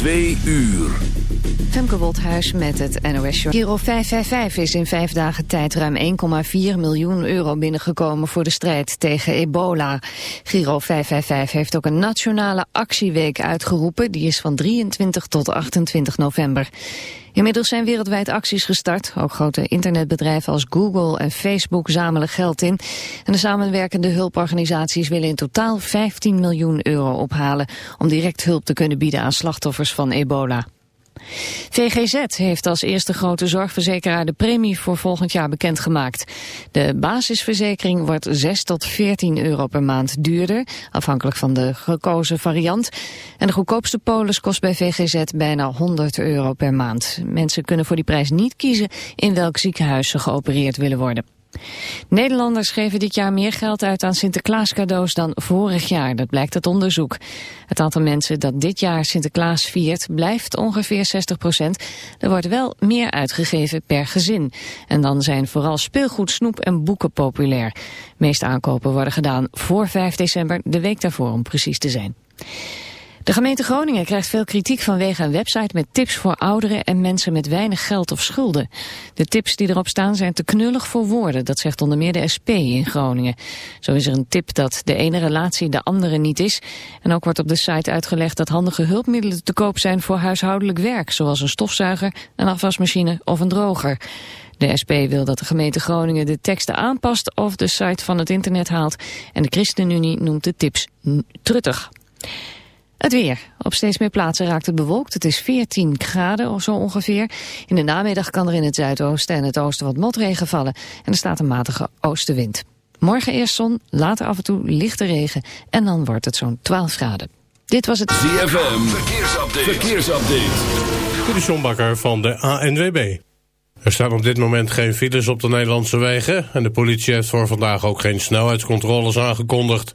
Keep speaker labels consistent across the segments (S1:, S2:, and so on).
S1: Twee uur.
S2: Femke Woldhuis met het NOS Show. Giro 555 is in vijf dagen tijd ruim 1,4 miljoen euro binnengekomen voor de strijd tegen ebola. Giro 555 heeft ook een nationale actieweek uitgeroepen. Die is van 23 tot 28 november. Inmiddels zijn wereldwijd acties gestart. Ook grote internetbedrijven als Google en Facebook zamelen geld in. En de samenwerkende hulporganisaties willen in totaal 15 miljoen euro ophalen... om direct hulp te kunnen bieden aan slachtoffers van ebola. VGZ heeft als eerste grote zorgverzekeraar de premie voor volgend jaar bekendgemaakt. De basisverzekering wordt 6 tot 14 euro per maand duurder, afhankelijk van de gekozen variant. En de goedkoopste polis kost bij VGZ bijna 100 euro per maand. Mensen kunnen voor die prijs niet kiezen in welk ziekenhuis ze geopereerd willen worden. Nederlanders geven dit jaar meer geld uit aan Sinterklaas cadeaus dan vorig jaar, dat blijkt uit onderzoek. Het aantal mensen dat dit jaar Sinterklaas viert blijft ongeveer 60 procent. Er wordt wel meer uitgegeven per gezin. En dan zijn vooral speelgoed, snoep en boeken populair. Meeste aankopen worden gedaan voor 5 december, de week daarvoor om precies te zijn. De gemeente Groningen krijgt veel kritiek vanwege een website met tips voor ouderen en mensen met weinig geld of schulden. De tips die erop staan zijn te knullig voor woorden, dat zegt onder meer de SP in Groningen. Zo is er een tip dat de ene relatie de andere niet is. En ook wordt op de site uitgelegd dat handige hulpmiddelen te koop zijn voor huishoudelijk werk, zoals een stofzuiger, een afwasmachine of een droger. De SP wil dat de gemeente Groningen de teksten aanpast of de site van het internet haalt. En de ChristenUnie noemt de tips truttig. Het weer. Op steeds meer plaatsen raakt het bewolkt. Het is 14 graden of zo ongeveer. In de namiddag kan er in het zuidoosten en het oosten wat motregen vallen. En er staat een matige oostenwind. Morgen eerst zon, later af en toe lichte regen. En dan wordt het zo'n 12 graden. Dit was het...
S1: ZFM. Verkeersupdate. Verkeersupdate.
S3: De Sjombakker van de ANWB. Er staan op dit moment geen files op de Nederlandse wegen... en de politie heeft voor vandaag ook geen snelheidscontroles aangekondigd.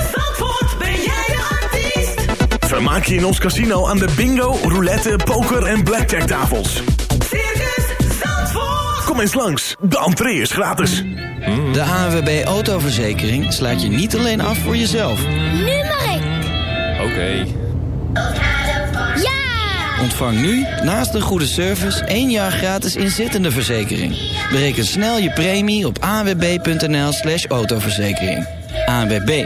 S4: Vermaak je in ons casino aan de bingo, roulette, poker en blackjack tafels.
S5: Circus Zandvoort.
S4: Kom eens langs, de entree is gratis.
S6: De ANWB Autoverzekering sluit je niet alleen af voor jezelf.
S7: Nu mag ik.
S8: Oké.
S7: Ja!
S6: Ontvang nu, naast een goede service, één jaar gratis inzittende verzekering. Bereken snel je premie op anwb.nl slash autoverzekering. ANWB,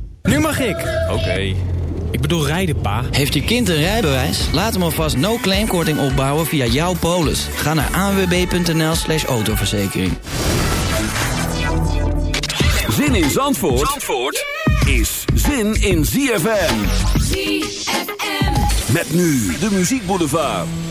S9: Nu mag ik.
S8: Oké.
S9: Ik bedoel rijden, pa.
S6: Heeft je kind een rijbewijs? Laat hem alvast no-claimkorting opbouwen via jouw polis. Ga naar anwb.nl slash autoverzekering.
S1: Zin in Zandvoort, Zandvoort is zin in ZFM.
S5: ZFM.
S1: Met nu de muziekboulevard.
S10: Even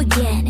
S8: again.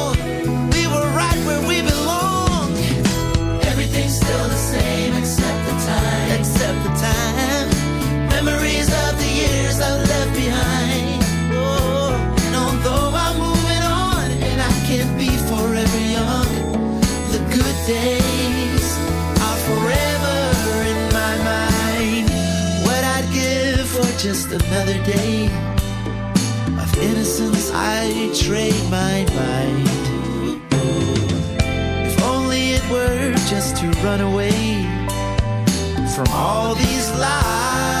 S11: just another day of innocence. I trade my mind. If only it were just to run away from all these lies.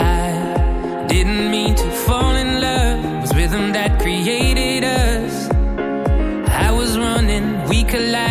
S7: collide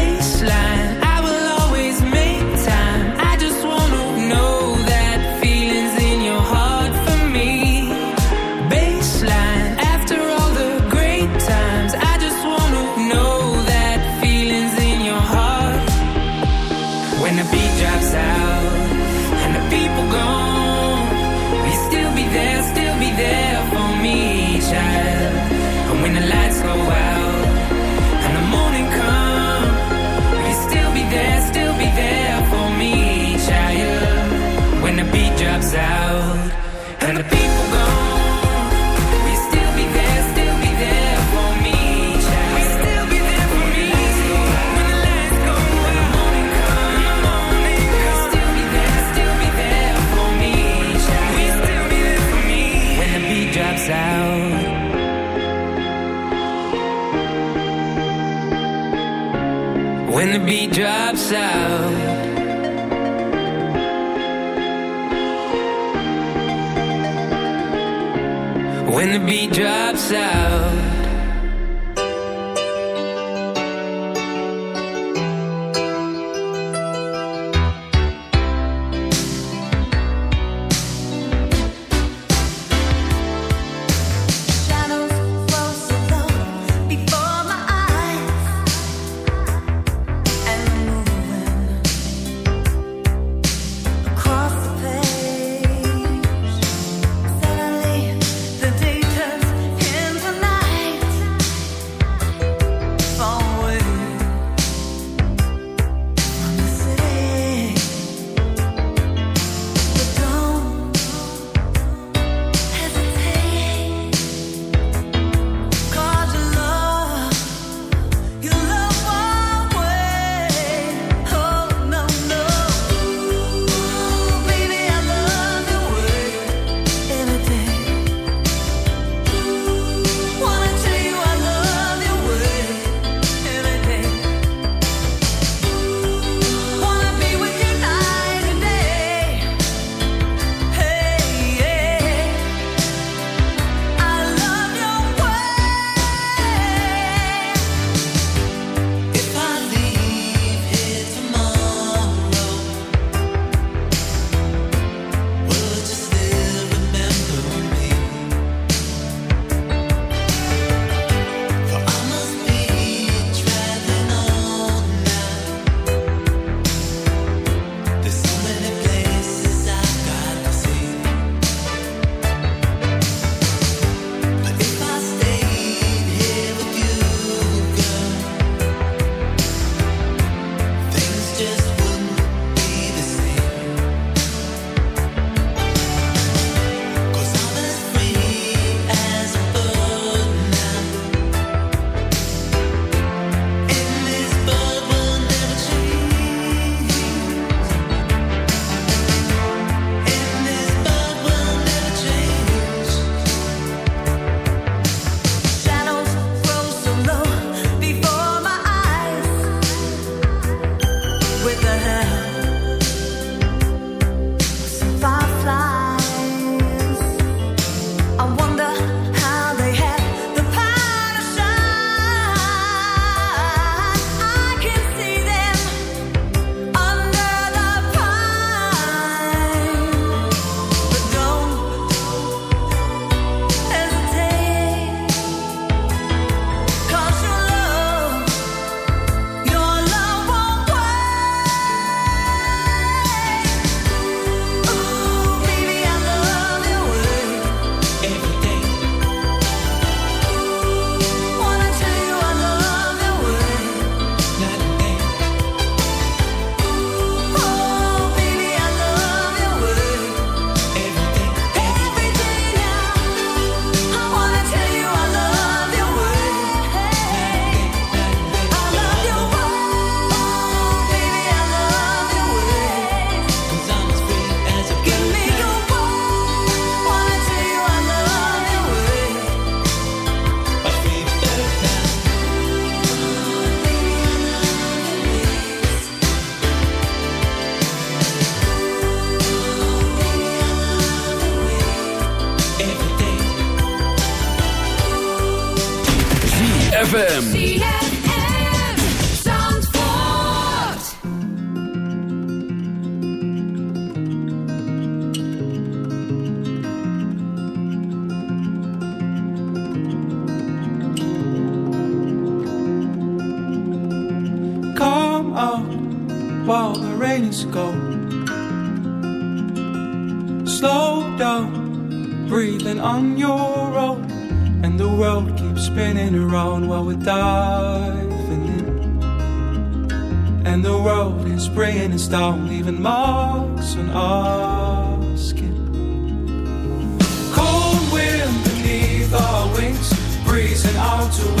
S12: to